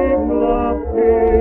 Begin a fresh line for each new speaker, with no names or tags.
in the field.